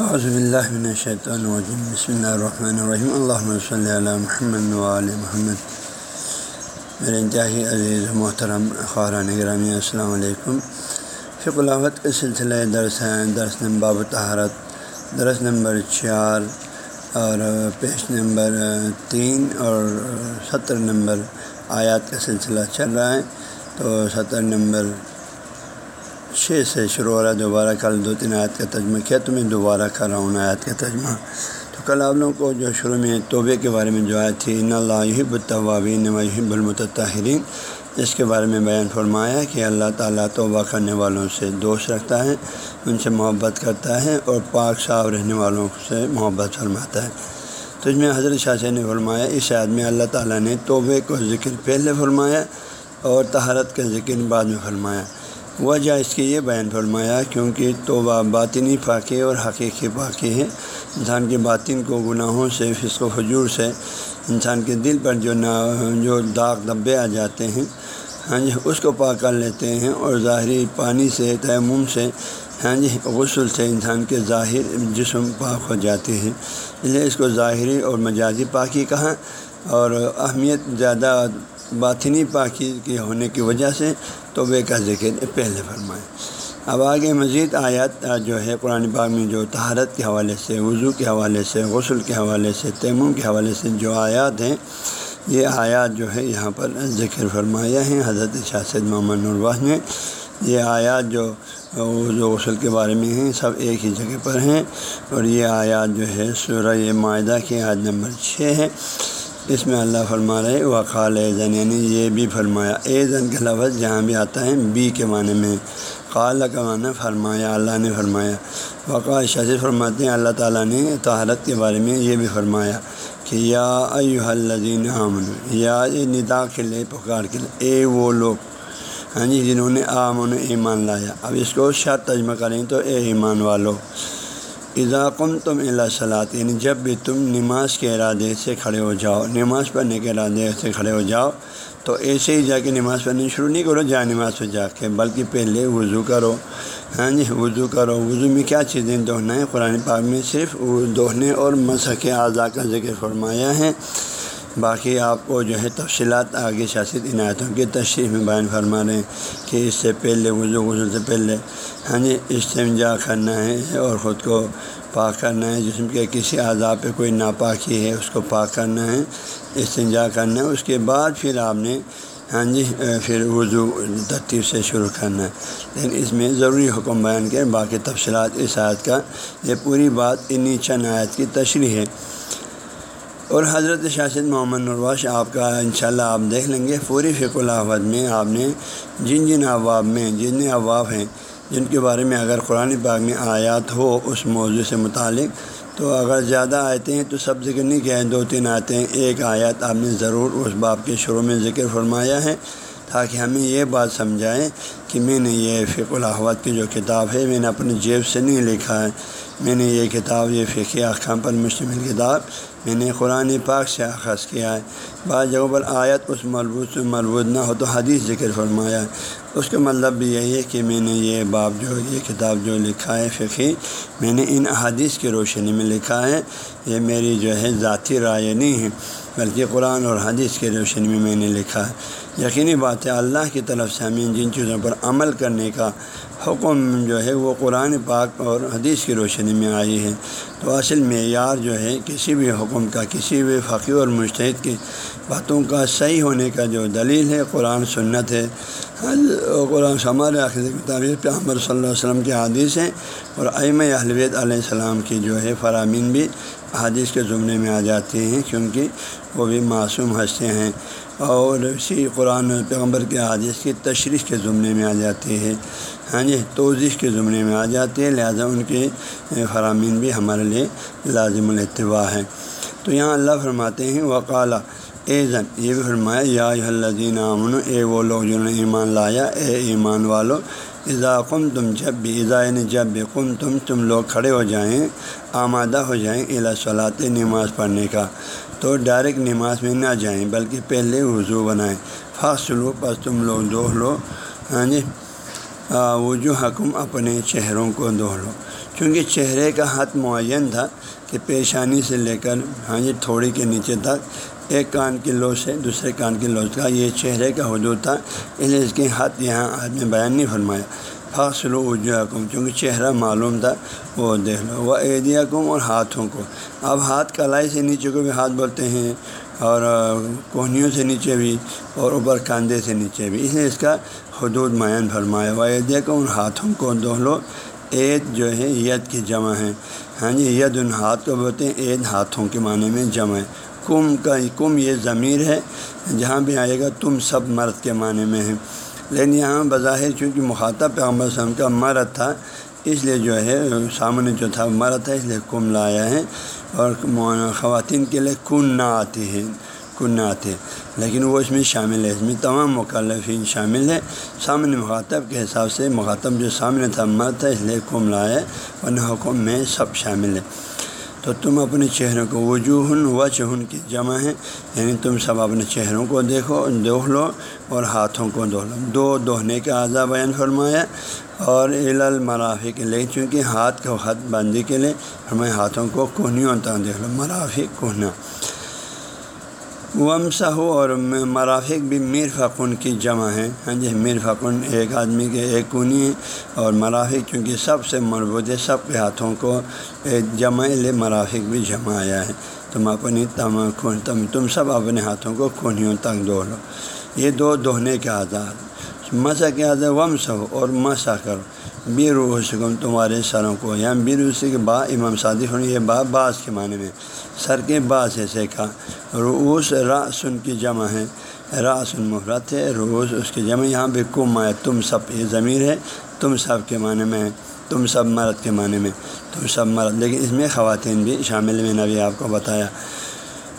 من الشیطان الرجیم بسم اللہ الرحمن الرحیم اللہ صلی علی محمد علیہ محمد. میرے انتہائی عزیز محترم خاران گرامی السلام علیکم. فق الحمت کے سلسلہ درس ہیں درس نمبر باب تہارت درس نمبر چار اور پیش نمبر تین اور ستر نمبر آیات کا سلسلہ چل رہا ہے. تو ستر نمبر چھ سے شروع ہو رہا ہے، دوبارہ کل دو تین آیت کا ترجمہ کیا، تو میں دوبارہ کر رہا ہوں آیت کا ترجمہ۔ تو کل آپ لوگوں کو جو شروع میں توبے کے بارے میں جو آیت تھی ان اللہ بطوابین وحب المتطرین اس کے بارے میں بیان فرمایا کہ اللہ تعالیٰ توبہ کرنے والوں سے دوست رکھتا ہے، ان سے محبت کرتا ہے اور پاک صاف رہنے والوں سے محبت فرماتا ہے۔ تو اس میں حضرت شاہ نے فرمایا، اس عید میں اللہ تعالیٰ نے توبے کو ذکر پہلے فرمایا اور تہارت کا ذکر بعد میں فرمایا۔ وجہ اس کی یہ بیان فرمایا، کیونکہ توبہ باطنی پاکی اور حقیقی پاکی ہے انسان کے باطن کو گناہوں سے، فسق و حجور سے انسان کے دل پر جو نا، جو داغ دبے آ جاتے ہیں ہاں جی اس کو پاک کر لیتے ہیں اور ظاہری پانی سے، تیمم سے ہاں جی غسل سے انسان کے ظاہر جسم پاک ہو جاتے ہیں۔ اس لیے اس کو ظاہری اور مجازی پاکی کہا اور اہمیت زیادہ باطنی پاکی کی ہونے کی وجہ سے توبے کا ذکر پہلے فرمائے۔ اب آگے مزید آیات جو ہے قرآن پاک میں جو تہارت کے حوالے سے، وضو کے حوالے سے، غسل کے حوالے سے، تیمم کے حوالے سے جو آیات ہیں، یہ آیات جو ہے یہاں پر ذکر فرمایا ہیں۔ حضرت شاست محمد نرواز نے یہ آیات جو وضو غسل کے بارے میں ہیں، سب ایک ہی جگہ پر ہیں۔ اور یہ آیات جو ہے سورہ معاہدہ کی عاد نمبر چھ ہے۔ اس میں اللہ فرما رہے وقال زن یعنی یہ بھی فرمایا، اے زن کا لفظ جہاں بھی آتا ہے، بی کے معنی میں۔ قال کا معنی فرمایا، اللہ نے فرمایا۔ وقال شاذ فرماتے ہیں، اللہ تعالیٰ نے طہارت کے بارے میں یہ بھی فرمایا کہ، یا ایو الذین آمن یا ندا کے لیے پکار کے لیے اے وہ لوگ۔ ہاں جی جنہوں نے آمن ایمان لایا۔ اب اس کو شاید تجمہ کریں تو اے ایمان والو۔ اضاقم تم اللہ صلاحت یعنی جب بھی تم نماز کے ارادے سے کھڑے ہو جاؤ، نماز پڑھنے کے ارادے سے کھڑے ہو جاؤ، تو ایسے ہی جا کے نماز پڑھنی شروع نہیں کرو، جا نماز پہ جا کے، بلکہ پہلے وضو کرو۔ ہاں جی وضو کرو۔ وضو میں کیا چیزیں دوہنا ہے قرآن پاک میں صرف دوہنے اور مسح کے اعضاء کا ذکر فرمایا ہے۔ باقی آپ کو جو ہے تفصیلات آگے شاست عنایتوں کی تشریح میں بیان فرما رہے ہیں کہ اس سے پہلے وضو غسل سے پہلے ہاں جی استنجا کرنا ہے اور خود کو پاک کرنا ہے، جسم کے کسی اعضاء پہ کوئی ناپاکی ہے، اس کو پاک کرنا ہے، استنجا کرنا ہے، اس کے بعد پھر آپ نے ہاں جی پھر وضو ترتیب سے شروع کرنا ہے۔ لیکن اس میں ضروری حکم بیان کے باقی تفصیلات اس آیت کا، یہ پوری بات انہیں چند آیت کی تشریح ہے۔ اور حضرت شاشد محمد نرواش، آپ کا انشاءاللہ آپ دیکھ لیں گے پوری فق الحمد میں آپ نے جن جن ابواب میں، جن ابواب ہیں، جن کے بارے میں اگر قرآن پاک میں آیات ہو اس موضوع سے متعلق، تو اگر زیادہ آیتیں ہیں تو سب ذکر نہیں کیا ہے دو تین آیتیں ایک آیات آپ نے ضرور اس باپ کے شروع میں ذکر فرمایا ہے تاکہ ہمیں یہ بات سمجھائیں کہ میں نے یہ فق الحوت کی جو کتاب ہے، میں نے اپنی جیب سے نہیں لکھا ہے۔ میں نے یہ کتاب، یہ فقی احکام پر مشتمل کتاب میں نے قرآن پاک سے آغاز کیا ہے۔ بعض جگہوں پر آیت اس مربوط سے مربوط نہ ہو تو حدیث ذکر فرمایا ہے۔ اس کا مطلب بھی یہی ہے کہ میں نے یہ باب جو، یہ کتاب جو لکھا ہے فقی میں نے ان حدیث کی روشنی میں لکھا ہے۔ یہ میری جو ہے ذاتی رائے نہیں ہے، بلکہ قرآن اور حدیث کی روشنی میں میں نے لکھا ہے۔ یقینی بات ہے، اللہ کی طرف سے ہمیں جن چیزوں پر عمل کرنے کا حکم جو ہے وہ قرآن پاک اور حدیث کی روشنی میں آئی ہے۔ تو اصل معیار جو ہے کسی بھی حکم کا، کسی بھی فقی اور مشتحد کی باتوں کا صحیح ہونے کا جو دلیل ہے، قرآن سنت ہے۔ قرآن ہمارے آخر کتابیں پہ عمر صلی اللہ علیہ وسلم کے حادث ہیں اور ایم اہلویت علیہ السلام کی جو ہے فرامین بھی حادث کے زمرے میں آ جاتے ہیں کیونکہ وہ بھی معصوم ہنستے ہیں۔ اور اسی قرآن پیغمبر کے حادث کی تشریح کے زمرے میں آ جاتی ہے۔ ہاں جی توضیح کے زمرے میں آ جاتے ہیں لہٰذا ان کے فرامین بھی ہمارے لیے لازم الاتباع ہے تو یہاں اللہ فرماتے ہیں وقالا اے زن، یہ بھی فرمایا، یا الدین امن اے وہ لوگ جنہوں نے ایمان لایا، اے ایمان والو، اذا قم تم جب بھی اضاء یعنی جب بھی قم تم تم لوگ کھڑے ہو جائیں، آمادہ ہو جائیں الا صلاح نماز پڑھنے کا۔ تو ڈائریکٹ نماز میں نہ جائیں، بلکہ پہلے وضو بنائیں۔ خاص سلو پس تم لوگ دو لو۔ ہاں جی؟ وجو حکم اپنے چہروں کو دھو لو۔ چونکہ چہرے کا حد معین تھا کہ پیشانی سے لے کر ہاں جی تھوڑی کے نیچے تک، ایک کان کی لو سے دوسرے کان کی لو کا یہ چہرے کا حدود تھا۔ اس لیے اس کی حد یہاں آدمی بیان نہیں فرمایا۔ فاصل و حکم چونکہ چہرہ معلوم تھا، وہ دیکھ لو۔ وہ عیدیا کم اور ہاتھوں کو۔ اب ہاتھ کلائی سے نیچے کو بھی ہاتھ بولتے ہیں اور کوہنیوں سے نیچے بھی اور اوپر کاندھے سے نیچے بھی۔ اس لیے اس کا حدود معین فرمایا۔ وہ عیدیا کو ان ہاتھوں کو دو لو۔ عید جو ہے ید کی جمع ہے۔ ہاں جی ید ان ہاتھ کو بولتے ہیں، عید ہاتھوں کے معنی میں جمع ہے۔ کم کا، کم یہ ضمیر ہے، جہاں بھی آئے گا، تم سب مرد کے معنی میں ہے لیکن یہاں بظاہر چونکہ مخاطب پیغمبر وسلم کا مرد تھا، اس لیے جو ہے، سامنے جو تھا، مرد تھا، اس لیے کم لایا ہے۔ اور خواتین کے لیے کن نہ آتی ہے کن نہ آتے۔ لیکن وہ اس میں شامل ہے۔ اس میں تمام مکلفین شامل ہے سامنے مخاطب کے حساب سے مخاطب جو سامنے تھا، مرد تھا، اس لیے کم لایا ہے۔ ورنہ حکم میں سب شامل ہے تو تم اپنے چہروں کو وجوہ و چہن کی جمع ہے۔ یعنی تم سب اپنے چہروں کو دیکھو دوہ لو اور ہاتھوں کو دوہ لو۔ دو دوہنے کا اعضا بیان فرمایا۔ اور عل المرافق کے لیے، چونکہ ہاتھ کو حد بندی کے لیے، ہمیں ہاتھوں کو کوہنیوں تک دیکھ لو۔ مرافق کوہنا ومسا ہو اور مرافق بھی میر فقن کی جمع ہے ہاں جی میر فقن ایک آدمی کے ایک کونی ہے اور مرافق چونکہ سب سے مربوط ہے، سب کے ہاتھوں کو جمع لے مرافق بھی جمع آیا ہے۔ تم اپنی تم تم سب اپنے ہاتھوں کو کونیوں تک دو لو یہ دو دوہنے کے آزاد۔ مسا کے آزاد ومسا ہو اور مسا کرو۔ بیر سکم تمہارے سروں کو یا بیر کے با امام صادق ہونے، یہ با بعض کے معنی میں سر کے بعض ایسے کا روس راسن کی جمع ہے راسن مفرت ہے روس اس کی جمع۔ یہاں پہ کم آئے، تم سب یہ ضمیر ہے، تم سب کے معنی میں، تم سب مرد کے معنی میں، تم سب مرد۔ لیکن اس میں خواتین بھی شامل میں نبی آپ کو بتایا۔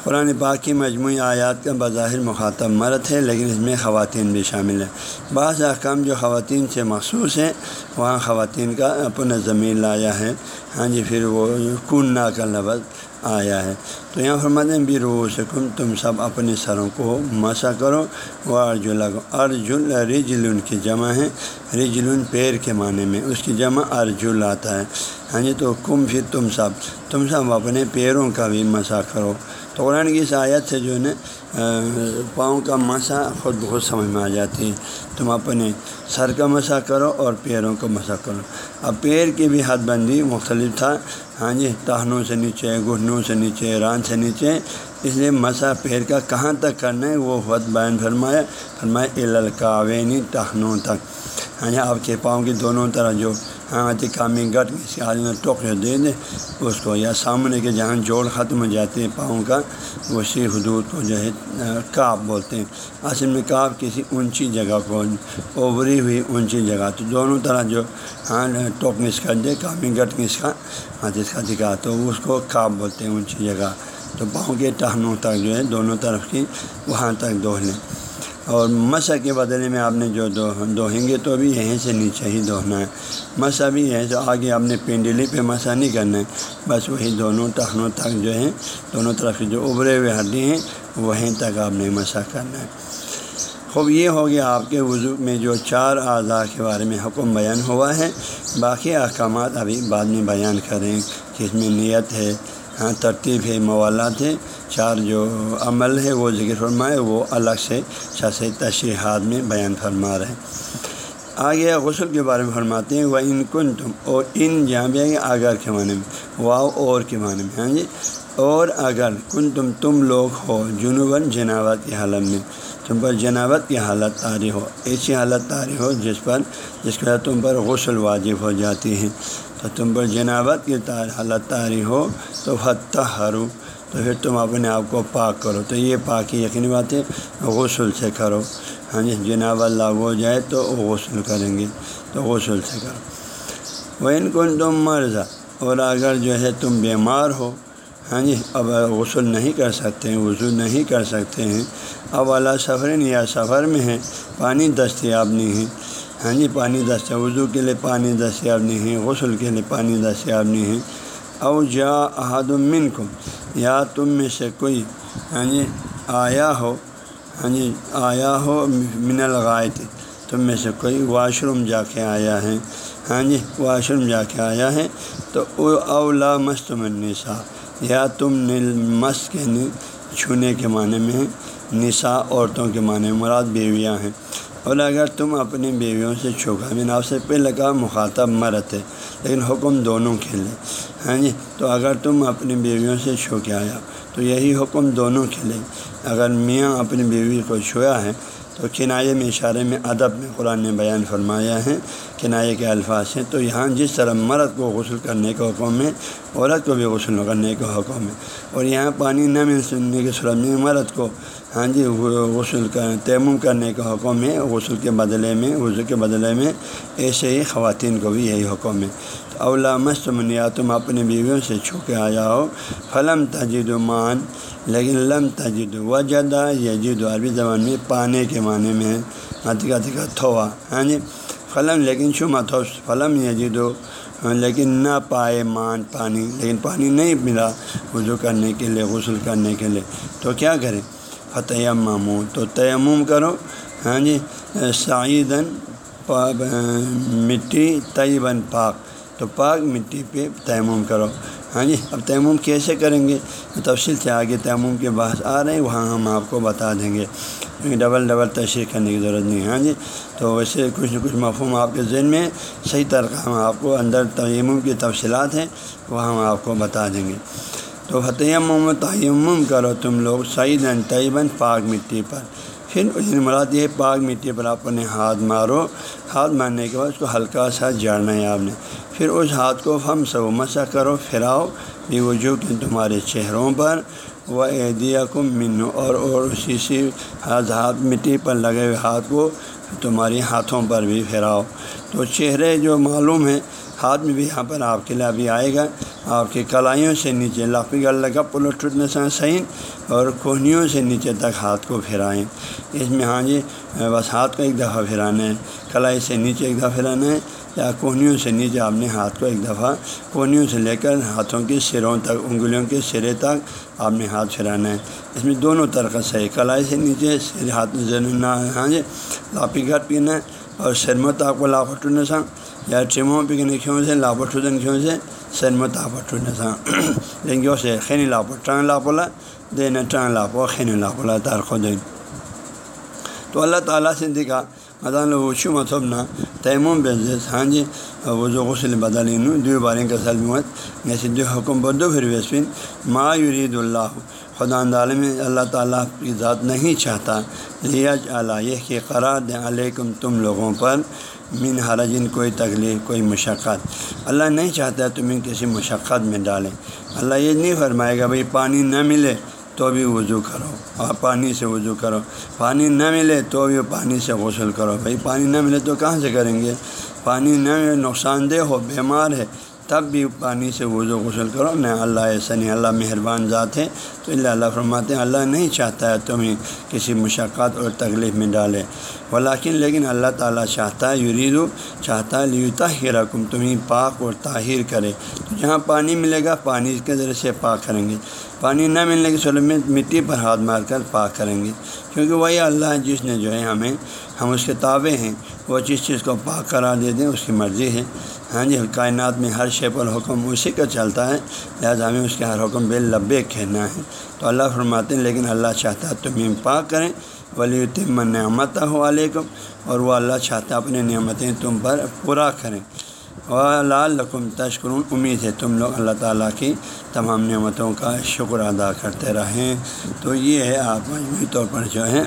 قرآن پاک کی مجموعی آیات کا بظاہر مخاطب مرد ہے لیکن اس میں خواتین بھی شامل ہیں۔ بعض احکام جو خواتین سے مخصوص ہیں، وہاں خواتین کا اپنا زمین لایا ہے۔ ہاں جی پھر وہ کن نا کا لفظ آیا ہے۔ تو یہاں فرماتے ہیں، بھی رو سکم تم سب اپنے سروں کو مسا کرو۔ وہ ارجلا کو ارجل، رجلن کی جمع ہے۔ رجلن پیر کے معنی میں اس کی جمع ارجل آتا ہے۔ ہاں جی تو کم پھر تم سب تم سب اپنے پیروں کا بھی مسا کرو۔ تو قرآن کی اس آیت سے جو ہے نا پاؤں کا مسا خود بہت سمجھ میں آ جاتی ہے تم اپنے سر کا مسا کرو اور پیروں کا مسا کرو۔ اب پیر کی بھی حد بندی مختلف تھا۔ ہاں جی ٹہنوں سے نیچے، گھٹنوں سے نیچے، ران سے نیچے۔ اس لیے مسا پیر کا کہاں تک کرنا ہے؟ وہ خود بیان فرمایا فرمایا الکاوینی ٹہنوں تک۔ ہاں جی آپ کے پاؤں کی دونوں طرح جو ہاں کامی گٹ کسی آدمی ٹوک دے دے اس کو یا سامنے کے جہاں جوڑ ختم ہو جاتے ہیں پاؤں کا اسی حدود کو جو ہے کاپ بولتے ہیں۔ اصل میں کاپ کسی اونچی جگہ کو اوبری ہوئی اونچی جگہ، تو دونوں طرح جو ہاں ٹوک مس کر دے کامی گٹ مس کا ہاتھ، اس کا دکھا، تو اس کو کاپ بولتے ہیں اونچی جگہ۔ تو پاؤں کے ٹہنوں تک جو ہے، دونوں طرف کی وہاں تک دوہ لیں اور مسا کے بدلے میں آپ نے جو دو دوہیں گے تو بھی یہیں سے نیچے ہی دوہنا ہے۔ مسا بھی یہیں سے آگے آپ نے پینڈلی پہ مسا نہیں کرنا ہے۔ بس وہی دونوں ٹخنوں تک جو ہیں، دونوں طرف کے جو ابھرے ہوئے ہڈی ہیں، وہیں تک آپ نے مسا کرنا ہے۔ خوب یہ ہو گیا آپ کے وضو میں جو چار اعضاء کے بارے میں حکم بیان ہوا ہے۔ باقی احکامات ابھی بعد میں بیان کریں۔ کہ اس میں نیت ہے ہاں ترتیب ہے، موالات ہے۔ چار جو عمل ہے وہ ذکر فرمائے، وہ الگ سے چھس تشریحات میں بیان فرما رہے ہیں۔ آگے غسل کے بارے میں فرماتے ہیں وہ ان کن تم اور ان جہاں بھی آگے اگر کے معنی میں واؤ اور کے معنی میں ہاں جی؟ اور اگر کن تم تم لوگ ہو جنوباً جناوت کی حالت میں، تم پر جناوت کی حالت طاری ہو، ایسی حالت طاری ہو جس پر، جس کے بعد تم پر غسل واجب ہو جاتی ہے۔ تو تم پر جناوت کی حالت طاری ہو، تو فتح ہرو تو پھر تم اپنے آپ کو پاک کرو تو یہ پاکی یقینی بات ہے، غسل سے کرو۔ ہاں جی جناب اللہ ہو جائے تو غسل کریں گے۔ تو غسل سے کرو۔ وہ ان کو تم مرض اور اگر جو ہے تم بیمار ہو ہاں جی اب غسل نہیں کر سکتے ہیں، وضو نہیں کر سکتے ہیں، اب اعلیٰ سفر یا سفر میں ہے پانی دستیاب نہیں ہے ہاں جی پانی دستیاب، وضو کے لیے پانی دستیاب نہیں ہے غسل کے لیے پانی دستیاب نہیں ہے او جا احد من کو یا تم میں سے کوئی ہاں جی آیا ہو ہاں جی آیا ہو من الغائط، تم میں سے کوئی واش روم جا کے آیا ہے ہاں جی واش روم جا کے آیا ہے، تو اولا مست النساء یا تم نے مس کے چھونے کے معنی میں نساء عورتوں کے معنی مراد بیویاں ہیں۔ اور اگر تم اپنی بیویوں سے چھوکا میں آپ سے پہلے کہا مخاطب مرت ہے، لیکن حکم دونوں کے لیے۔ ہاں جی؟ تو اگر تم اپنی بیویوں سے چھو کے آیا تو یہی حکم دونوں کے لیے۔ اگر میاں اپنی بیوی کو چھویا ہے، تو کنائے میں اشارے میں ادب میں قرآن نے بیان فرمایا ہے کنائے کے الفاظ ہیں، تو یہاں جس طرح مرد کو غسل کرنے کا حکم ہے عورت کو بھی غسل کرنے کا حکم ہے اور یہاں پانی نہ مل سننے کے صورت میں مرد کو ہاں جی غسل کر، تیمم کرنے کا حکم ہے غسل کے بدلے میں، وضو کے بدلے میں، ایسے ہی خواتین کو بھی یہی حکم ہے۔ تو اولا مست منیا، تم اپنی بیویوں سے چھو کے آ جاؤ۔ فلم تجد مان، لیکن لم تجد و جدہ یجد عربی زبان میں پانے کے معنی میں ہے۔ ہاں، کا تھوا۔ ہاں جی فلم، لیکن شو تو فلم یجد جی لیکن نہ پائے مان پانی، لیکن پانی نہیں ملا وضو کرنے کے لیے، غسل کرنے کے لیے۔ تو کیا کریں؟ فتح معمو تو تیمم کرو۔ ہاں جی سعیدن مٹی طیباً پاک۔ تو پاک مٹی پہ تیمم کرو۔ ہاں جی اب تیمم کیسے کریں گے؟ تفصیل سے آگے تیمم کے باعث آ رہے ہیں، وہاں ہم آپ کو بتا دیں گے۔ یعنی ڈبل ڈبل تشریح کرنے کی ضرورت نہیں ہاں جی۔ تو ویسے کچھ نہ کچھ مفہوم آپ کے ذہن میں، صحیح طرح ہم آپ کو اندر تیمم کی تفصیلات ہیں، وہ ہم آپ کو بتا دیں گے۔ تو فتح تعیم کرو تم لوگ سعید طیباً پاک مٹی پر۔ پھر یعنی مراد یہ پاک مٹی پر آپ نے ہاتھ مارو، ہاتھ مارنے کے بعد اس کو ہلکا سا جاڑنا ہے آپ نے۔ پھر اس ہاتھ کو ہم سب مسا کرو پھراؤ بھی وجوہ کہ تمہارے چہروں پر۔ وہ عیدیہ کو منو اور اور اسی سے ہاتھ مٹی پر لگے ہوئے ہاتھ کو تمہاری ہاتھوں پر بھی پھیراؤ تو چہرے جو معلوم ہے ہاتھ میں بھی یہاں پر آپ کے لیے ابھی آئے گا۔ آپ کی کلائیوں سے نیچے لاپی گل لگا پلٹ نسا صحیح اور کوہنیوں سے نیچے تک ہاتھ کو پھیرائیں اس میں ہاں جی بس ہاتھ کو ایک دفعہ پھرانا ہے، کلائی سے نیچے ایک دفعہ پھرانا ہے، یا کوہنیوں سے نیچے آپ نے ہاتھ کو ایک دفعہ کوہنیوں سے لے کر ہاتھوں کے سروں تک، انگلیوں کے سرے تک آپ نے ہاتھ پھرانا ہے۔ اس میں دونوں طرح صحیح کلائی سے نیچے، سر ہاتھ نہ ہاں جی لاپی گھر پینا ہے اور سرمت آپ کو لاپٹ نسا یا چموں پکنے کیوں سے لاپٹ کیوں سے سرمت آپ نسا لیکن سے خینی لاپٹ ٹانگ لاپولا دینا ٹانگ لاپو خین لاپولا تار خود تو اللہ تعالیٰ سے دکھا مطالعہ وشو مطلب نہ تیمم بزس ہاں جی وہ جو غسل بدل دو باریں کا سلمت جیسے دو حکم بدو پھر ویسپن ما یرید اللہ خدا عالم اللہ تعالیٰ کی ذات نہیں چاہتا لیج علیہ یہ کہ قرار دیں علیکم تم لوگوں پر من حرجن کوئی تکلیف، کوئی مشقت۔ اللہ نہیں چاہتا تمہیں کسی مشقت میں ڈالیں۔ اللہ یہ نہیں فرمائے گا بھائی پانی نہ ملے تو بھی وضو کرو اور پانی سے وضو کرو۔ پانی نہ ملے تو بھی پانی سے غسل کرو۔ بھائی پانی نہ ملے تو کہاں سے کریں گے؟ پانی نہ ملے نقصان دہ ہو، بیمار ہے۔ تب بھی پانی سے وضو غسل کرو، نہ اللہ ایسا نہیں، اللہ مہربان ذات ہے۔ تو اللہ اللہ فرماتے ہیں، اللہ نہیں چاہتا ہے تمہیں کسی مشقت اور تکلیف میں ڈالے۔ ولاکن لیکن اللہ تعالیٰ چاہتا ہے، یریدو چاہتا ہے لیتا ہی رقم تمہیں پاک اور طاہر کرے۔ تو جہاں پانی ملے گا، پانی کے ذریعے سے پاک کریں گے۔ پانی نہ ملنے کی صورت میں مٹی پر ہاتھ مار کر پاک کریں گے۔ کیونکہ وہی اللہ جس نے جو ہے ہمیں ہم اس کے تابع ہیں۔ وہ جس چیز کو پاک کرا دے دیں، اس کی مرضی ہے۔ ہاں جی کائنات میں ہر شے پر حکم اسی کا چلتا ہے، لہٰذا ہمیں اس کے ہر حکم بے لبے کہنا ہے۔ تو اللہ فرماتے ہیں، لیکن اللہ چاہتا ہے تمہیں پاک کریں۔ ولی تم نعمت ہو علیکم اور وہ اللہ چاہتا ہے اپنی نعمتیں تم پر پورا کریں۔ لال رقم تشکرون امید ہے تم لوگ اللہ تعالیٰ کی تمام نعمتوں کا شکر ادا کرتے رہیں۔ تو یہ ہے آپ مجموعی طور پر جو ہے۔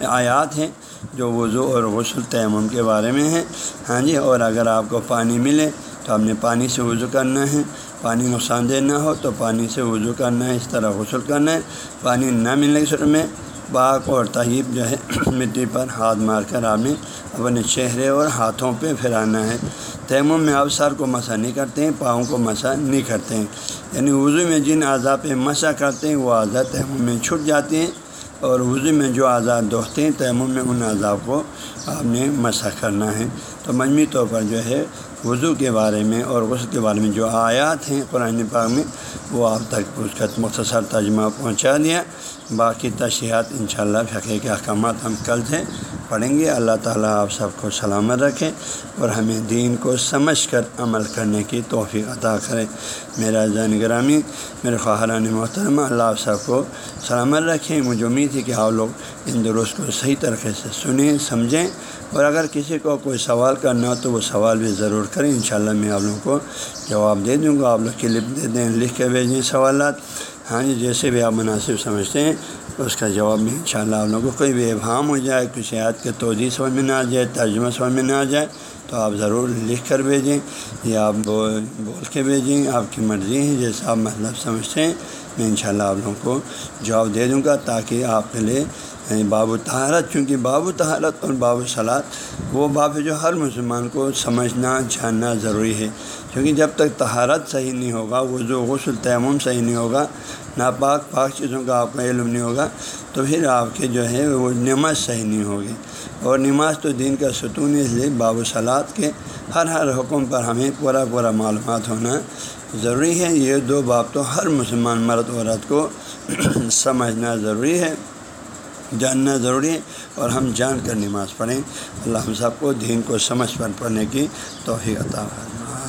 آیات ہیں جو وضو اور غسل تیمم کے بارے میں ہیں۔ ہاں جی اور اگر آپ کو پانی ملے تو آپ نے پانی سے وضو کرنا ہے۔ پانی نقصان دہ نہ ہو تو پانی سے وضو کرنا ہے، اس طرح غسل کرنا ہے۔ پانی نہ ملنے کی صورت میں پاک اور طیب جو ہے، مٹی پر ہاتھ مار کر آپ نے اپنے چہرے اور ہاتھوں پہ پھرانا ہے۔ تیمم میں آپ سر کو مسا نہیں کرتے ہیں، پاؤں کو مسا نہیں کرتے ہیں۔ یعنی وضو میں جن اعضاء پہ مسا کرتے ہیں، وہ اعضاء تیمم میں چھٹ جاتے ہیں۔ اور وضو میں جو آزاد دوہتے ہیں، تیمم میں ان عذاب کو آپ نے مسح کرنا ہے۔ تو مجموعی طور پر جو ہے وضو کے بارے میں اور غسل کے بارے میں جو آیات ہیں قرآن پاک میں، وہ آپ تک اس کا مختصر ترجمہ پہنچا دیا۔ باقی تشریحات انشاءاللہ شاء کے احکامات ہم کل سے پڑھیں گے۔ اللہ تعالیٰ آپ سب کو سلامت رکھے اور ہمیں دین کو سمجھ کر عمل کرنے کی توفیق عطا کرے۔ میرا زین گرامی، میرے خواہران محترمہ، اللہ آپ سب کو سلامت رکھیں مجھے امید ہے کہ آپ لوگ ان درست کو صحیح طریقے سے سنیں، سمجھیں۔ اور اگر کسی کو کوئی سوال کرنا ہو تو وہ سوال بھی ضرور کریں۔ انشاءاللہ میں آپ لوگوں کو جواب دے دوں گا۔ آپ لوگ کلپ دے دیں، لکھ کے بھیجیں سوالات۔ ہاں جی جیسے بھی آپ مناسب سمجھتے ہیں، اس کا جواب میں انشاءاللہ آپ لوگوں کو کوئی بھی ابہام ہو جائے کسی عید کے توجہ سمجھ میں نہ آ جائے، ترجمہ سمجھ میں نہ آ جائے، تو آپ ضرور لکھ کر بھیجیں یا آپ بول کے بھیجیں۔ آپ کی مرضی ہے، جیسا آپ مطلب سمجھتے ہیں، میں انشاءاللہ آپ لوگوں کو جواب دے دوں گا تاکہ آپ کے لیے یعنی باب و تہارت چونکہ باب و تہارت اور باب و صلاحت وہ باب ہے جو ہر مسلمان کو سمجھنا، جاننا ضروری ہے۔ کیونکہ جب تک تہارت صحیح نہیں ہوگا، وضو، غسل، تیمم صحیح نہیں ہوگا، ناپاک، پاک چیزوں کا آپ کا علم نہیں ہوگا، تو پھر آپ کے جو ہے وہ نماز صحیح نہیں ہوگی۔ اور نماز تو دین کا ستون ہے، اس لیے باب و صلاحت کے ہر ہر حکم پر ہمیں پورا پورا معلومات ہونا ضروری ہے۔ یہ دو باب تو ہر مسلمان، مرد، عورت کو سمجھنا ضروری ہے۔ جاننا ضروری ہے اور ہم جان کر نماز پڑھیں۔ اللہ ہم سب کو دین کو سمجھ پر پڑھنے کی توفیق عطا ہے